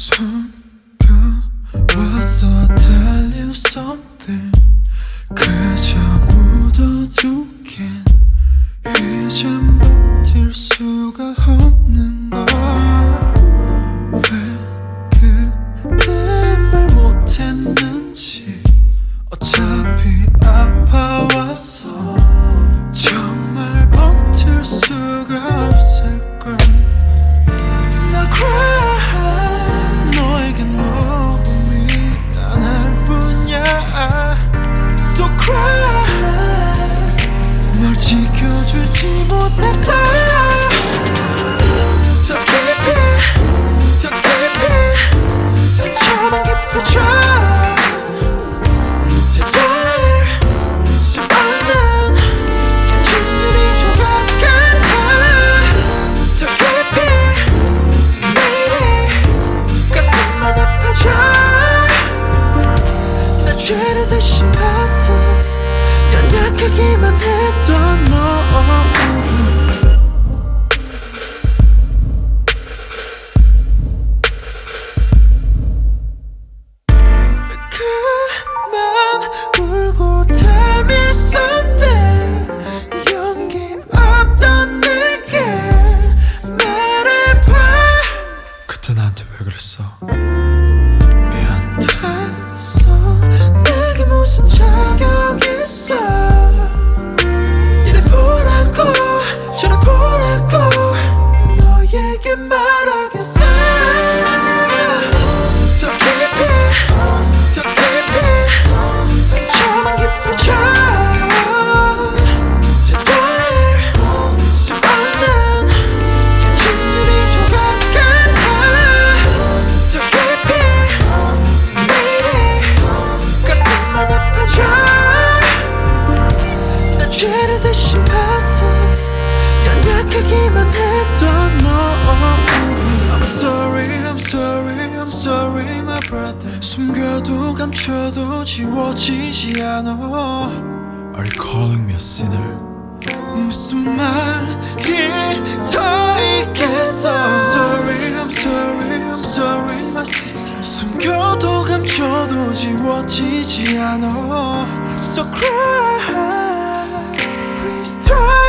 숨겨왔어 tell you something 그저 묻어두긴 이젠 버틸 수 주지 못했어 얘기만 했던 너 I'm sorry I'm sorry I'm sorry my brother. 숨겨도 감춰도 지워지지 않아 Are you calling me a sinner? 무슨 말이 더 있겠어 I'm sorry I'm sorry I'm sorry my sister. 숨겨도 감춰도 지워지지 않아 So cry Please try.